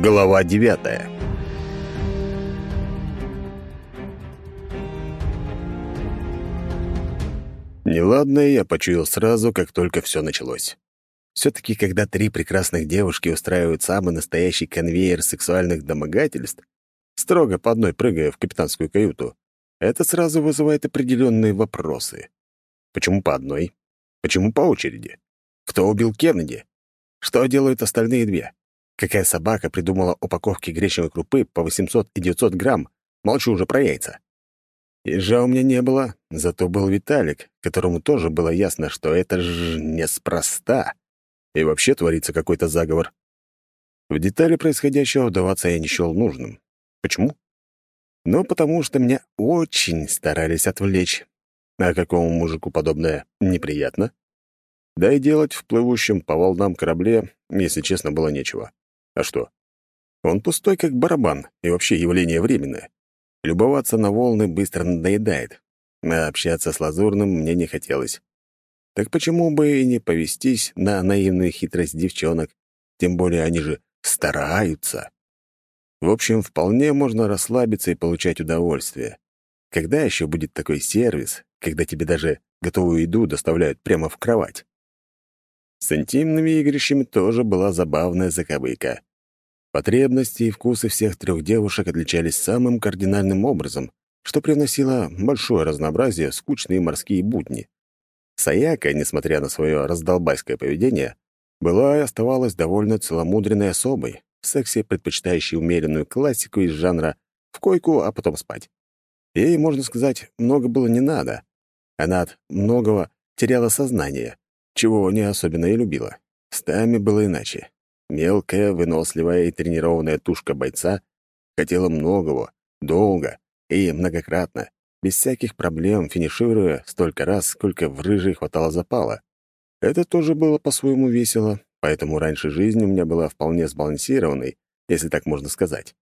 Глава девятая Неладное я почуял сразу, как только все началось. Все-таки, когда три прекрасных девушки устраивают самый настоящий конвейер сексуальных домогательств, строго по одной прыгая в капитанскую каюту, это сразу вызывает определенные вопросы. Почему по одной? Почему по очереди? Кто убил Кеннеди? Что делают остальные две? Какая собака придумала упаковки гречневой крупы по 800 и 900 грамм? Молчу уже про яйца. Ежа у меня не было, зато был Виталик, которому тоже было ясно, что это ж неспроста. И вообще творится какой-то заговор. В детали происходящего вдаваться я не счел нужным. Почему? Ну, потому что меня очень старались отвлечь. А какому мужику подобное неприятно? Да и делать в плывущем по волнам корабле, если честно, было нечего. А что? Он пустой, как барабан, и вообще явление временное. Любоваться на волны быстро надоедает, а общаться с Лазурным мне не хотелось. Так почему бы и не повестись на наивную хитрость девчонок? Тем более они же стараются. В общем, вполне можно расслабиться и получать удовольствие. Когда еще будет такой сервис, когда тебе даже готовую еду доставляют прямо в кровать? С интимными игрищами тоже была забавная заковыка. Потребности и вкусы всех трех девушек отличались самым кардинальным образом, что привносило большое разнообразие в скучные морские будни. Саяка, несмотря на свое раздолбайское поведение, была и оставалась довольно целомудренной особой, в сексе предпочитающей умеренную классику из жанра «в койку, а потом спать». Ей, можно сказать, много было не надо. Она от многого теряла сознание, чего не особенно и любила. С Тами было иначе. Мелкая, выносливая и тренированная тушка бойца хотела многого, долго и многократно, без всяких проблем, финишируя столько раз, сколько в рыжей хватало запала. Это тоже было по-своему весело, поэтому раньше жизнь у меня была вполне сбалансированной, если так можно сказать.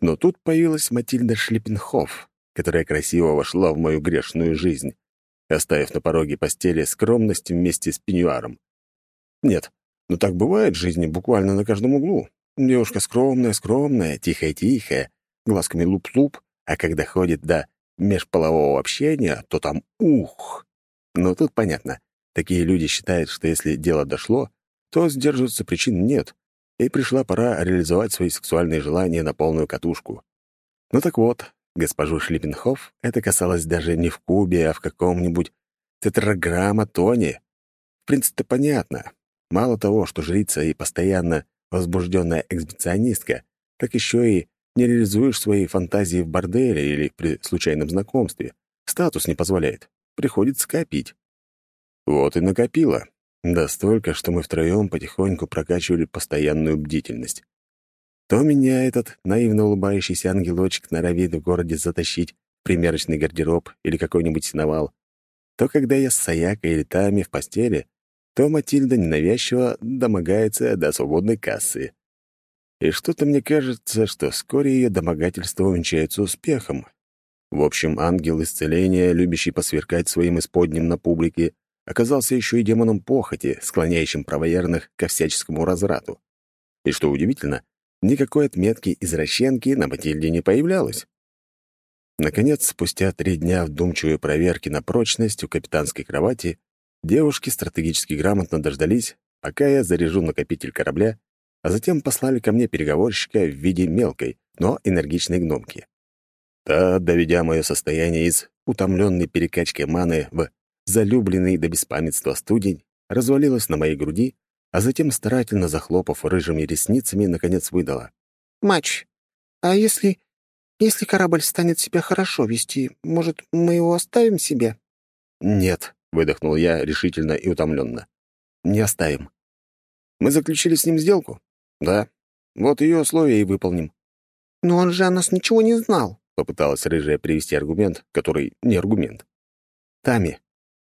Но тут появилась Матильда Шлиппенхоф, которая красиво вошла в мою грешную жизнь, оставив на пороге постели скромность вместе с пеньюаром. Нет, но так бывает в жизни буквально на каждом углу. Девушка скромная, скромная, тихая-тихая, глазками луп-луп, а когда ходит до межполового общения, то там ух. Но тут понятно. Такие люди считают, что если дело дошло, то сдерживаться причин нет, и пришла пора реализовать свои сексуальные желания на полную катушку. Ну так вот, госпожу Шлиппенхоф это касалось даже не в кубе, а в каком-нибудь тетраграмматоне. В принципе, понятно. Мало того, что жрица и постоянно возбужденная эксбиционистка, так еще и не реализуешь свои фантазии в борделе или при случайном знакомстве. Статус не позволяет. Приходится копить. Вот и накопила. Да столько, что мы втроем потихоньку прокачивали постоянную бдительность. То меня этот наивно улыбающийся ангелочек норовит в городе затащить примерочный гардероб или какой-нибудь синовал, то когда я с Саякой или Тами в постели, то Матильда ненавязчиво домогается до свободной кассы. И что-то мне кажется, что вскоре ее домогательство увенчается успехом. В общем, ангел исцеления, любящий посверкать своим исподним на публике, оказался еще и демоном похоти, склоняющим правоверных ко всяческому разврату. И что удивительно, никакой отметки извращенки на Матильде не появлялось. Наконец, спустя три дня вдумчивой проверки на прочность у капитанской кровати, Девушки стратегически грамотно дождались, пока я заряжу накопитель корабля, а затем послали ко мне переговорщика в виде мелкой, но энергичной гномки. Та, доведя мое состояние из утомленной перекачки маны в залюбленный до беспамятства студень, развалилась на моей груди, а затем, старательно захлопав рыжими ресницами, наконец выдала. «Матч, а если... если корабль станет себя хорошо вести, может, мы его оставим себе?» «Нет», — выдохнул я решительно и утомленно. «Не оставим. Мы заключили с ним сделку?» «Да. Вот ее условия и выполним». «Но он же о нас ничего не знал», — попыталась рыжая привести аргумент, который не аргумент. «Тами,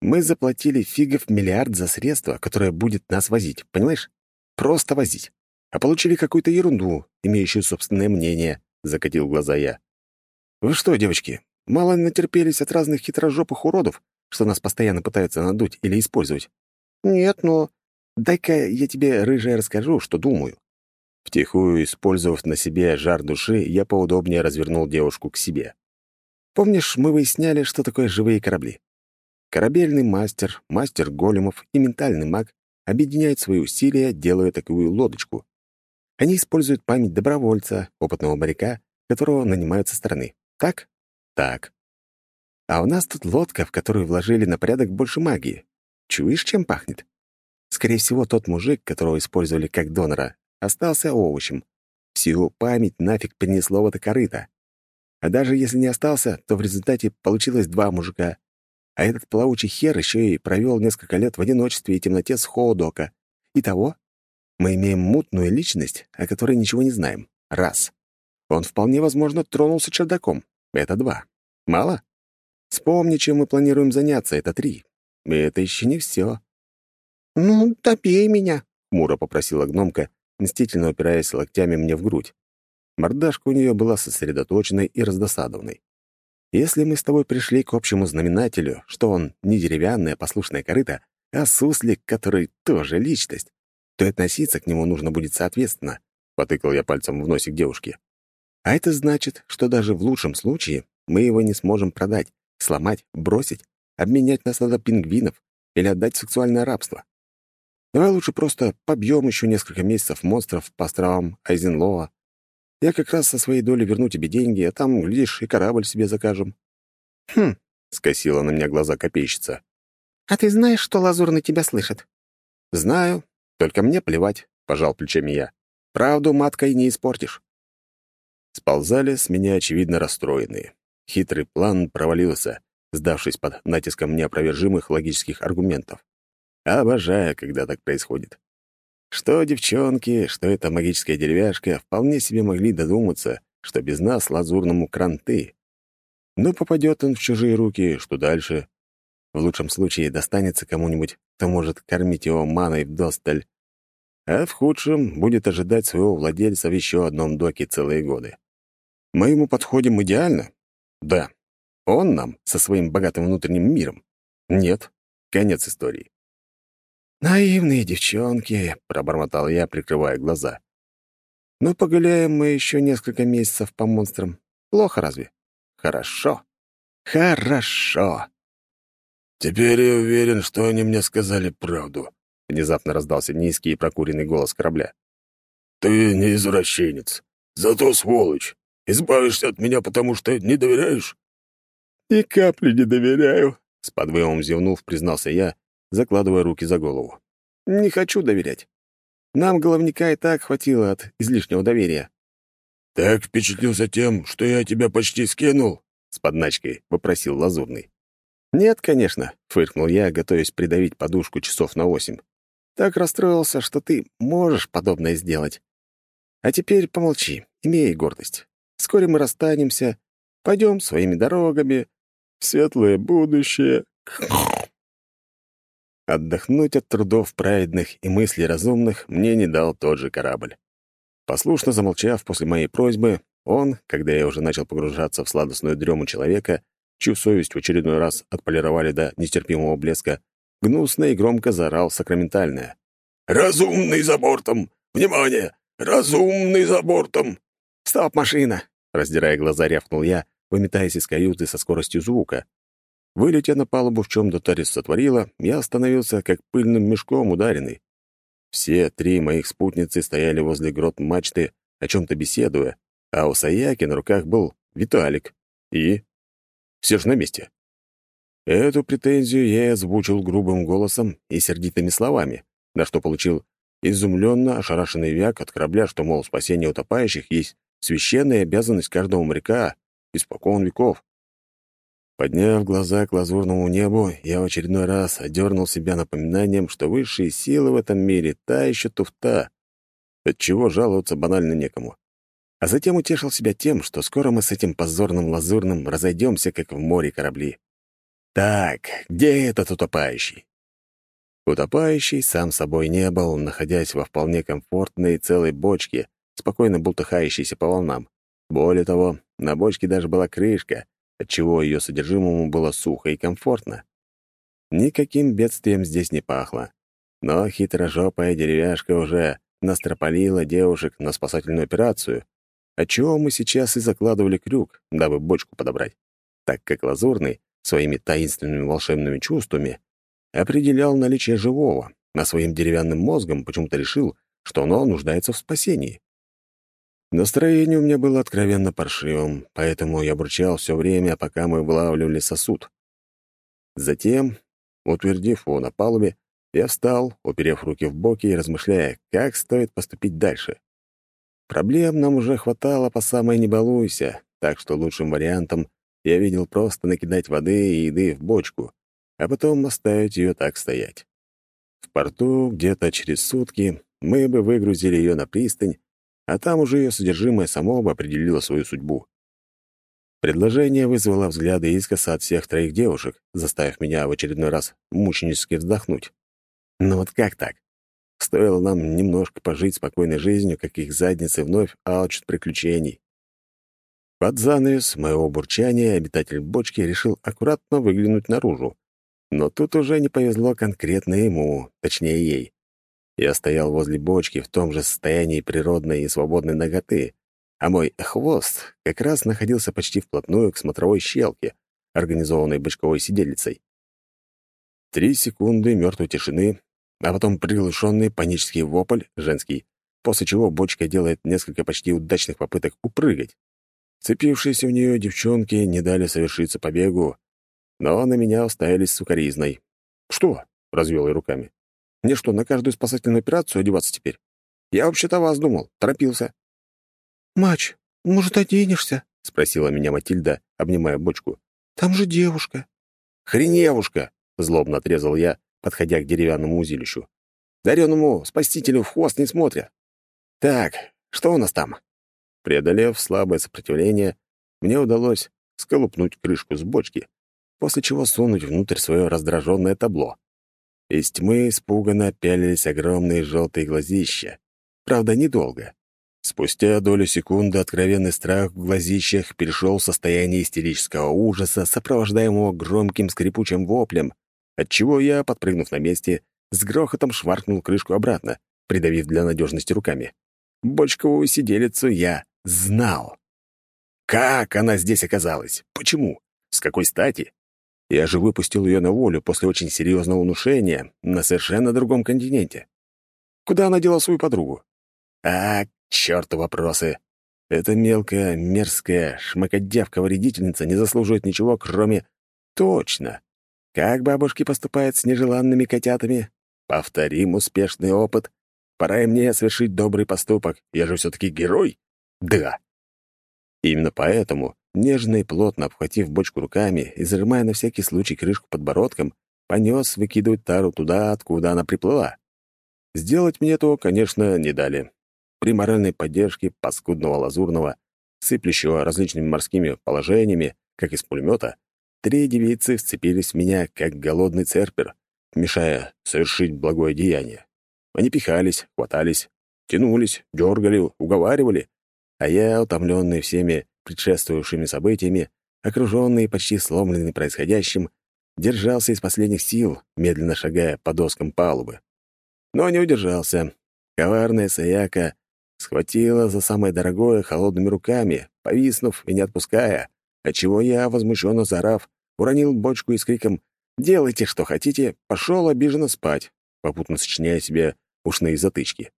мы заплатили фигов миллиард за средство, которое будет нас возить, понимаешь? Просто возить. А получили какую-то ерунду, имеющую собственное мнение», — закатил глаза я. «Вы что, девочки, мало натерпелись от разных хитрожопых уродов, что нас постоянно пытаются надуть или использовать. Нет, но... Дай-ка я тебе, рыжая, расскажу, что думаю. Втихую, использовав на себе жар души, я поудобнее развернул девушку к себе. Помнишь, мы выясняли, что такое живые корабли? Корабельный мастер, мастер големов и ментальный маг объединяют свои усилия, делая такую лодочку. Они используют память добровольца, опытного моряка, которого нанимают со стороны. Так? Так. А у нас тут лодка, в которую вложили на порядок больше магии. Чуешь, чем пахнет? Скорее всего, тот мужик, которого использовали как донора, остался овощем. Всю память нафиг перенесло в это корыто. А даже если не остался, то в результате получилось два мужика. А этот плавучий хер еще и провел несколько лет в одиночестве и темноте с Хоудока. Итого, мы имеем мутную личность, о которой ничего не знаем. Раз. Он вполне возможно тронулся чердаком. Это два. Мало? Вспомни, чем мы планируем заняться. Это три. И это еще не все. «Ну, добей меня», — хмуро попросила гномка, мстительно упираясь локтями мне в грудь. Мордашка у нее была сосредоточенной и раздосадованной. Если мы с тобой пришли к общему знаменателю, что он не деревянная послушная корыта, а суслик, который тоже личность, то относиться к нему нужно будет соответственно, — потыкал я пальцем в носик девушки. А это значит, что даже в лучшем случае мы его не сможем продать, сломать, бросить, обменять на стадо пингвинов или отдать в сексуальное рабство. Давай лучше просто побьем еще несколько месяцев монстров по островам Айзенлоа, я как раз со своей доли верну тебе деньги, а там, глядишь, и корабль себе закажем». «Хм», — скосила на меня глаза копейщица. «А ты знаешь, что Лазурный тебя слышит?» «Знаю, только мне плевать», — пожал плечами я. «Правду маткой не испортишь». Сползали с меня, очевидно, расстроенные. Хитрый план провалился, сдавшись под натиском неопровержимых логических аргументов. Обожаю, когда так происходит. Что девчонки, что эта магическая деревяшка вполне себе могли додуматься, что без нас лазурному кранты. Но попадет он в чужие руки, что дальше? В лучшем случае достанется кому-нибудь, кто может кормить его маной вдосталь. А в худшем будет ожидать своего владельца в еще одном доке целые годы. Мы ему подходим идеально? Да. Он нам со своим богатым внутренним миром? Нет. Конец истории. «Наивные девчонки», — пробормотал я, прикрывая глаза. «Ну, погуляем мы еще несколько месяцев по монстрам. Плохо разве? Хорошо. Хорошо». «Теперь я уверен, что они мне сказали правду», — внезапно раздался низкий и прокуренный голос корабля. «Ты не извращенец, зато сволочь. Избавишься от меня, потому что не доверяешь?» «Ни капли не доверяю», — с подвывом зевнув, признался я закладывая руки за голову. «Не хочу доверять. Нам головника и так хватило от излишнего доверия». «Так впечатлился тем, что я тебя почти скинул?» — с подначкой попросил Лазурный. «Нет, конечно», — фыркнул я, готовясь придавить подушку часов на восемь. «Так расстроился, что ты можешь подобное сделать. А теперь помолчи, имей гордость. Вскоре мы расстанемся, пойдем своими дорогами светлое будущее». Отдохнуть от трудов праведных и мыслей разумных мне не дал тот же корабль. Послушно замолчав после моей просьбы, он, когда я уже начал погружаться в сладостную дрему человека, чью совесть в очередной раз отполировали до нестерпимого блеска, гнусно и громко заорал сакраментальное. «Разумный за бортом! Внимание! Разумный за бортом!» «Стоп, машина!» — раздирая глаза, рявкнул я, выметаясь из каюты со скоростью звука. Вылетя на палубу, в чем Дотарис сотворила, я остановился как пыльным мешком ударенный. Все три моих спутницы стояли возле грот мачты, о чем-то беседуя, а у Саяки на руках был Виталик. И... Все же на месте. Эту претензию я озвучил грубым голосом и сердитыми словами, на что получил изумленно ошарашенный вяк от корабля, что, мол, спасение утопающих есть священная обязанность каждого моряка испокон веков. Подняв глаза к лазурному небу, я в очередной раз одернул себя напоминанием, что высшие силы в этом мире — та еще туфта, отчего жаловаться банально некому. А затем утешил себя тем, что скоро мы с этим позорным лазурным разойдемся, как в море корабли. Так, где этот утопающий? Утопающий сам собой не был, находясь во вполне комфортной целой бочке, спокойно бултыхающейся по волнам. Более того, на бочке даже была крышка, отчего ее содержимому было сухо и комфортно. Никаким бедствием здесь не пахло, но хитрожопая деревяшка уже настропалила девушек на спасательную операцию, отчего мы сейчас и закладывали крюк, дабы бочку подобрать, так как Лазурный своими таинственными волшебными чувствами определял наличие живого, а своим деревянным мозгом почему-то решил, что оно нуждается в спасении. Настроение у меня было откровенно паршивым, поэтому я бурчал все время, пока мы вылавливали сосуд. Затем, утвердив его на палубе, я встал, уперев руки в боки и размышляя, как стоит поступить дальше. Проблем нам уже хватало по самой не балуйся, так что лучшим вариантом я видел просто накидать воды и еды в бочку, а потом оставить ее так стоять. В порту где-то через сутки мы бы выгрузили ее на пристань, а там уже ее содержимое само бы определило свою судьбу. Предложение вызвало взгляды искоса от всех троих девушек, заставив меня в очередной раз мученически вздохнуть. Но вот как так? Стоило нам немножко пожить спокойной жизнью, как их задницы вновь алчат приключений. Под занавес моего бурчания обитатель бочки решил аккуратно выглянуть наружу. Но тут уже не повезло конкретно ему, точнее ей. Я стоял возле бочки в том же состоянии природной и свободной ноготы, а мой хвост как раз находился почти вплотную к смотровой щелке, организованной бочковой сиделицей. Три секунды мертвой тишины, а потом приглушенный панический вопль, женский, после чего бочка делает несколько почти удачных попыток упрыгать. Цепившиеся в нее девчонки не дали совершиться побегу, но на меня уставились сукоризной. «Что?» — развел я руками. «Мне что, на каждую спасательную операцию одеваться теперь? Я вообще-то вас думал, торопился». «Мач, может, оденешься?» — спросила меня Матильда, обнимая бочку. «Там же девушка». «Хреневушка!» — злобно отрезал я, подходя к деревянному узилищу. «Дареному спасителю в хвост не смотрят. Так, что у нас там?» Преодолев слабое сопротивление, мне удалось сколупнуть крышку с бочки, после чего сунуть внутрь свое раздраженное табло. Из тьмы испуганно пялились огромные желтые глазища. Правда, недолго. Спустя долю секунды откровенный страх в глазищах перешел в состояние истерического ужаса, сопровождаемого громким скрипучим воплем, отчего я, подпрыгнув на месте, с грохотом шваркнул крышку обратно, придавив для надежности руками. Бочковую сиделицу я знал. Как она здесь оказалась? Почему? С какой стати? Я же выпустил ее на волю после очень серьезного унушения на совершенно другом континенте. Куда она дела свою подругу? А, черту вопросы. Эта мелкая, мерзкая, шмакодявка-вредительница не заслуживает ничего, кроме... Точно. Как бабушки поступают с нежеланными котятами? Повторим успешный опыт. Пора и мне совершить добрый поступок. Я же все-таки герой. Да. Именно поэтому, нежно и плотно обхватив бочку руками и зажимая на всякий случай крышку подбородком, понес выкидывать тару туда, откуда она приплыла. Сделать мне этого, конечно, не дали. При моральной поддержке паскудного лазурного, сыплющего различными морскими положениями, как из пулемета, три девицы вцепились в меня, как голодный церпер, мешая совершить благое деяние. Они пихались, хватались, тянулись, дергали, уговаривали, а я, утомленный всеми предшествовавшими событиями, окруженный и почти сломленный происходящим, держался из последних сил, медленно шагая по доскам палубы. Но не удержался. Коварная Саяка схватила за самое дорогое холодными руками, повиснув и не отпуская, отчего я, возмущенно заорав, уронил бочку и с криком «Делайте, что хотите!» пошел обиженно спать, попутно сочиняя себе ушные затычки.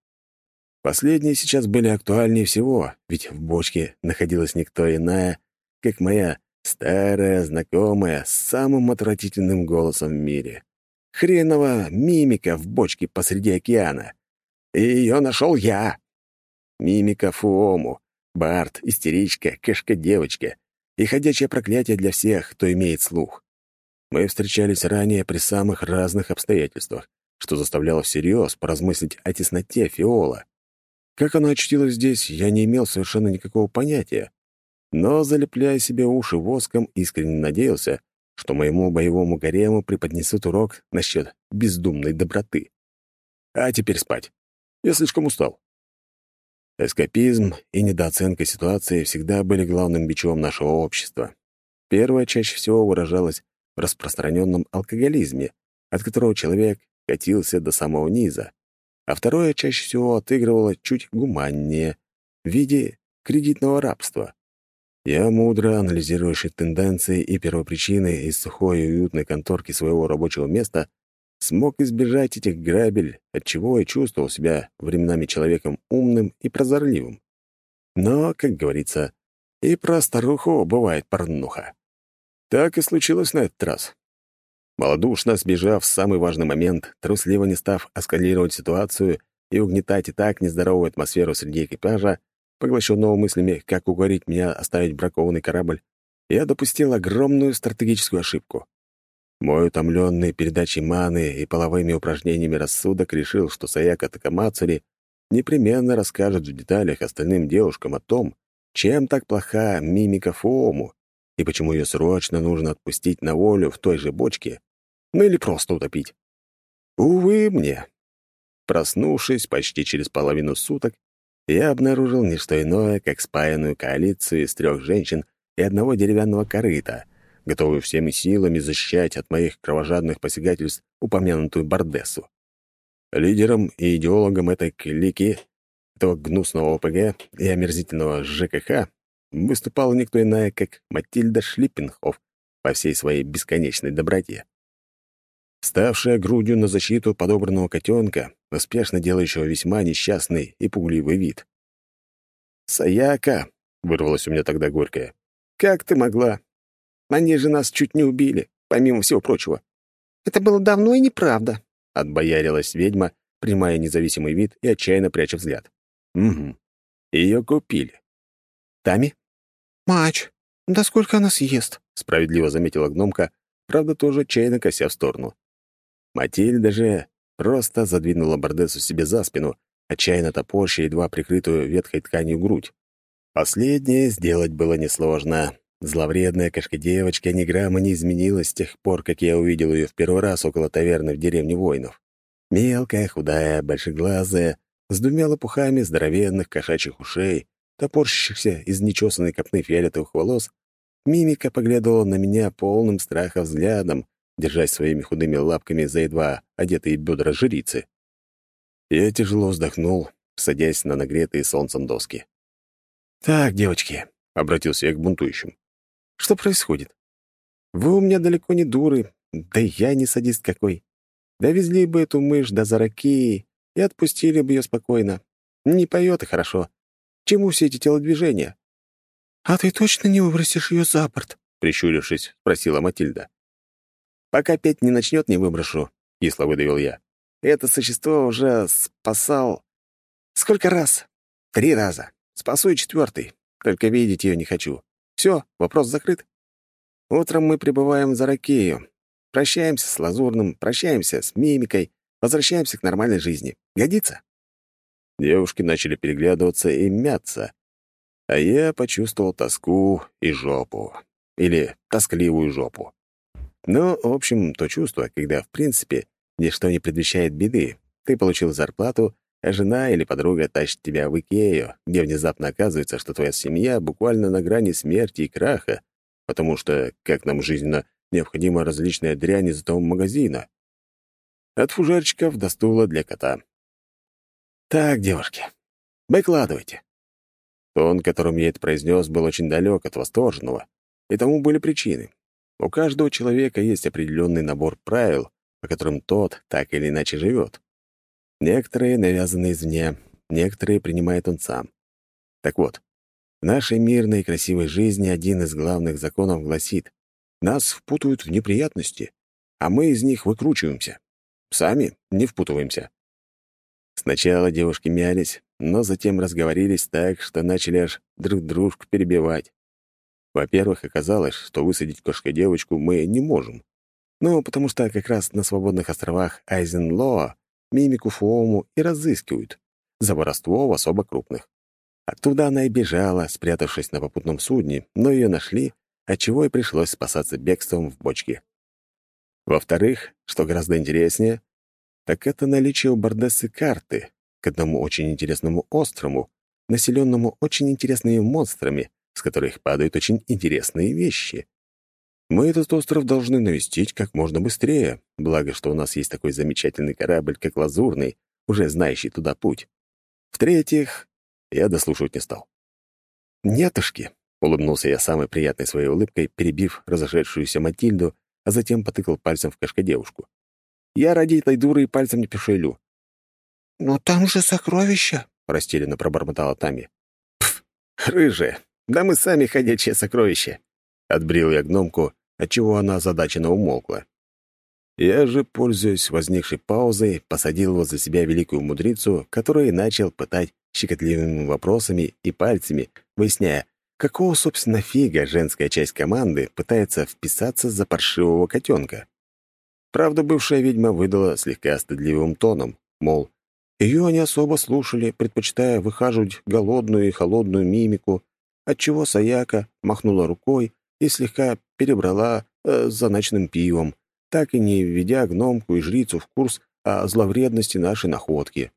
Последние сейчас были актуальнее всего, ведь в бочке находилась никто иная, как моя старая знакомая с самым отвратительным голосом в мире. Хренова мимика в бочке посреди океана. И ее нашел я. Мимика Фуому, Барт, истеричка, кэшка-девочка и ходячее проклятие для всех, кто имеет слух. Мы встречались ранее при самых разных обстоятельствах, что заставляло всерьез поразмыслить о тесноте Фиола. Как она очутилась здесь, я не имел совершенно никакого понятия. Но, залепляя себе уши воском, искренне надеялся, что моему боевому гарему преподнесут урок насчет бездумной доброты. А теперь спать. Я слишком устал. Эскапизм и недооценка ситуации всегда были главным бичом нашего общества. Первое чаще всего выражалось в распространенном алкоголизме, от которого человек катился до самого низа. А второе чаще всего отыгрывало чуть гуманнее в виде кредитного рабства. Я, мудро анализирующий тенденции и первопричины из сухой и уютной конторки своего рабочего места, смог избежать этих грабель, отчего и чувствовал себя временами человеком умным и прозорливым. Но, как говорится, и про старуху бывает порнуха. Так и случилось на этот раз. Молодушно сбежав в самый важный момент, трусливо не став эскалировать ситуацию и угнетать и так нездоровую атмосферу среди экипажа, поглощенного мыслями, как угорить меня оставить бракованный корабль, я допустил огромную стратегическую ошибку. Мой утомленный передачей маны и половыми упражнениями рассудок решил, что Саяка Такамацури непременно расскажет в деталях остальным девушкам о том, чем так плоха мимика Фуому и почему ее срочно нужно отпустить на волю в той же бочке, ну или просто утопить. Увы мне. Проснувшись почти через половину суток, я обнаружил не что иное, как спаянную коалицию из трех женщин и одного деревянного корыта, готовую всеми силами защищать от моих кровожадных посягательств упомянутую Бардессу. Лидером и идеологом этой клики, этого гнусного ОПГ и омерзительного ЖКХ выступала никто иная, как Матильда Шлиппенхоф по всей своей бесконечной доброте. Ставшая грудью на защиту подобранного котенка, успешно делающего весьма несчастный и пугливый вид. «Саяка!» — вырвалось у меня тогда горькое. «Как ты могла? Они же нас чуть не убили, помимо всего прочего». «Это было давно и неправда», — отбоярилась ведьма, принимая независимый вид и отчаянно пряча взгляд. «Угу. Ее купили. Тами?» «Мач, да сколько она съест?» — справедливо заметила гномка, правда, тоже чайно кося в сторону. Матильда же просто задвинула Бардесу себе за спину, отчаянно топорща едва прикрытую ветхой тканью грудь. Последнее сделать было несложно. Зловредная кошка-девочка ни грамма не изменилась с тех пор, как я увидел ее в первый раз около таверны в деревне воинов. Мелкая, худая, большеглазая, с двумя лопухами здоровенных кошачьих ушей, топорщащихся из нечесанной копны фиолетовых волос, мимика поглядывала на меня полным страха взглядом, держась своими худыми лапками за едва одетые бедра жрицы. Я тяжело вздохнул, садясь на нагретые солнцем доски. «Так, девочки», — обратился я к бунтующим, — «что происходит? Вы у меня далеко не дуры, да и я не садист какой. Довезли бы эту мышь до Зараки и отпустили бы ее спокойно. Не поет и хорошо. Чему все эти телодвижения?» «А ты точно не выбросишь ее за борт?» — прищурившись, спросила Матильда. «Пока петь не начнет, не выброшу», — кисло выдавил я. «Это существо уже спасал... Сколько раз? Три раза. Спасу и четвертый. Только видеть ее не хочу. Все, вопрос закрыт. Утром мы прибываем за Ракею. Прощаемся с Лазурным, прощаемся с Мимикой, возвращаемся к нормальной жизни. Годится?» Девушки начали переглядываться и мяться, а я почувствовал тоску и жопу. Или тоскливую жопу. Ну, в общем, то чувство, когда, в принципе, ничто не предвещает беды. Ты получил зарплату, а жена или подруга тащит тебя в Икею, где внезапно оказывается, что твоя семья буквально на грани смерти и краха, потому что, как нам жизненно, необходима различная дрянь из того магазина. От фужерчиков до стула для кота. «Так, девушки, выкладывайте». Тон, которым я это произнес, был очень далек от восторженного, и тому были причины. У каждого человека есть определенный набор правил, по которым тот так или иначе живет. Некоторые навязаны извне, некоторые принимает он сам. Так вот, в нашей мирной и красивой жизни один из главных законов гласит, нас впутывают в неприятности, а мы из них выкручиваемся. Сами не впутываемся. Сначала девушки мялись, но затем разговорились так, что начали аж друг дружку перебивать. Во-первых, оказалось, что высадить кошка-девочку мы не можем. Ну, потому что как раз на свободных островах Айзенлоа мимику Фуому и разыскивают за воровство в особо крупных. Оттуда она и бежала, спрятавшись на попутном судне, но ее нашли, отчего и пришлось спасаться бегством в бочке. Во-вторых, что гораздо интереснее, так это наличие у Бардессы карты к одному очень интересному острову, населенному очень интересными монстрами, которых падают очень интересные вещи. Мы этот остров должны навестить как можно быстрее, благо, что у нас есть такой замечательный корабль, как «Лазурный», уже знающий туда путь. В-третьих, я дослушивать не стал. «Нетушки», — улыбнулся я самой приятной своей улыбкой, перебив разошедшуюся Матильду, а затем потыкал пальцем в кошка-девушку. «Я ради этой дуры и пальцем не пошевелю». «Но там же сокровища», — растерянно пробормотала Тами. «Пф, рыжая, да мы сами ходячие сокровища!» Отбрил я гномку, отчего она озадаченно умолкла. Я же, пользуясь возникшей паузой, посадил возле себя великую мудрицу, которая начал пытать щекотливыми вопросами и пальцами, выясняя, какого, собственно, фига женская часть команды пытается вписаться за паршивого котенка. Правда, бывшая ведьма выдала слегка стыдливым тоном, мол, ее не особо слушали, предпочитая выхаживать голодную и холодную мимику, отчего Саяка махнула рукой и слегка перебрала э, за ночным пивом, так и не введя гномку и жрицу в курс о зловредности нашей находки.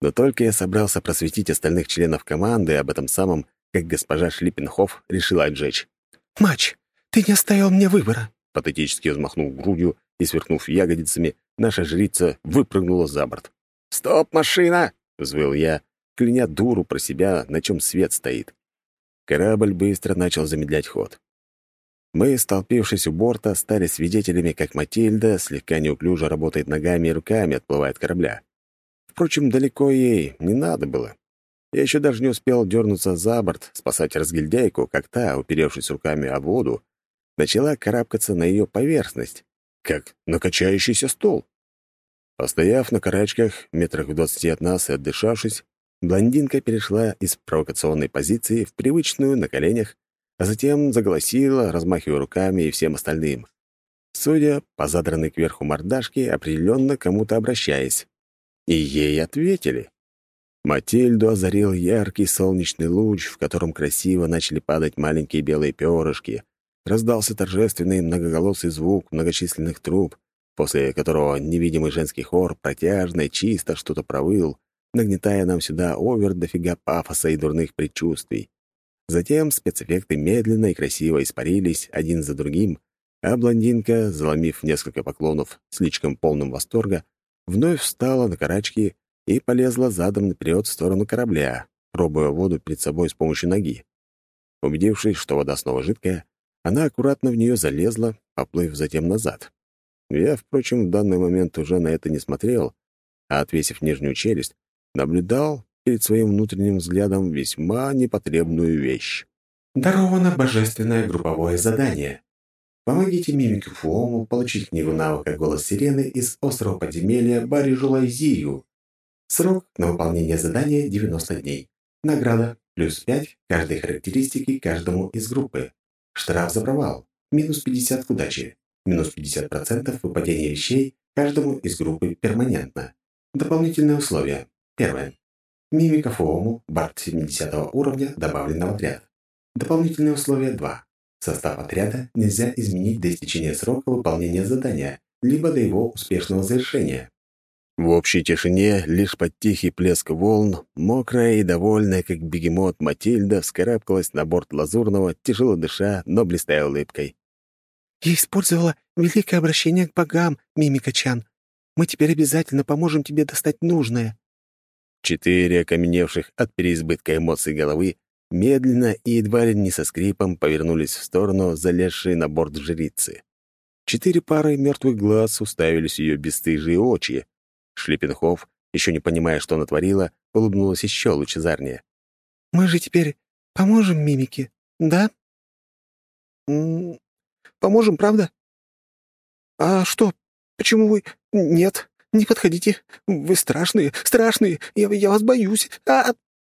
Но только я собрался просветить остальных членов команды об этом самом, как госпожа Шлиппенхоф решила отжечь. «Мач, ты не оставил мне выбора!» Патетически взмахнув грудью и сверкнув ягодицами, наша жрица выпрыгнула за борт. «Стоп, машина!» — взвыл я, кляня дуру про себя, на чем свет стоит. Корабль быстро начал замедлять ход. Мы, столпившись у борта, стали свидетелями, как Матильда слегка неуклюже работает ногами и руками, отплывая от корабля. Впрочем, далеко ей не надо было. Я еще даже не успел дернуться за борт, спасать разгильдяйку, как та, уперевшись руками о воду, начала карабкаться на ее поверхность, как на качающийся стол. Постояв на карачках, метрах в двадцати от нас и отдышавшись, блондинка перешла из провокационной позиции в привычную на коленях а затем заголосила, размахивая руками и всем остальным. Судя по задранной кверху мордашке, определенно кому-то обращаясь. И ей ответили. Матильду озарил яркий солнечный луч, в котором красиво начали падать маленькие белые перышки. Раздался торжественный многоголосый звук многочисленных труб, после которого невидимый женский хор протяжно чисто что-то провыл, нагнетая нам сюда овер дофига пафоса и дурных предчувствий. Затем спецэффекты медленно и красиво испарились один за другим, а блондинка, заломив несколько поклонов слишком полным восторга, вновь встала на карачки и полезла задом наперед в сторону корабля, пробуя воду перед собой с помощью ноги. Убедившись, что вода снова жидкая, она аккуратно в нее залезла, поплыв затем назад. Я, впрочем, в данный момент уже на это не смотрел, а, отвесив нижнюю челюсть, наблюдал, перед своим внутренним взглядом весьма непотребную вещь. Даровано божественное групповое задание. Помогите мимику Фуому получить книгу навыка «Голос сирены» из острова подземелья Барижулайзию. Срок на выполнение задания — 90 дней. Награда — плюс 5 каждой характеристики каждому из группы. Штраф за провал — минус 50 к удаче. Минус 50% выпадения вещей каждому из группы перманентно. Дополнительные условия. Первое. Мимика Фоуму, Барт 70 уровня, добавлен в отряд. Дополнительные условия 2. Состав отряда нельзя изменить до истечения срока выполнения задания, либо до его успешного завершения. В общей тишине, лишь под тихий плеск волн, мокрая и довольная, как бегемот, Матильда вскарабкалась на борт Лазурного, тяжело дыша, но блистая улыбкой. «Я использовала великое обращение к богам, Мимика-чан. Мы теперь обязательно поможем тебе достать нужное». Четыре окаменевших от переизбытка эмоций головы медленно и едва ли не со скрипом повернулись в сторону залезшей на борт жрицы. Четыре пары мертвых глаз уставились ее бесстыжие очи. Шлепенхов, еще не понимая, что натворила, улыбнулась еще лучезарнее. «Мы же теперь поможем мимике, да?» «Поможем, правда?» «А что? Почему вы...» «Нет, «Не подходите! Вы страшные, страшные! Я, я вас боюсь! А,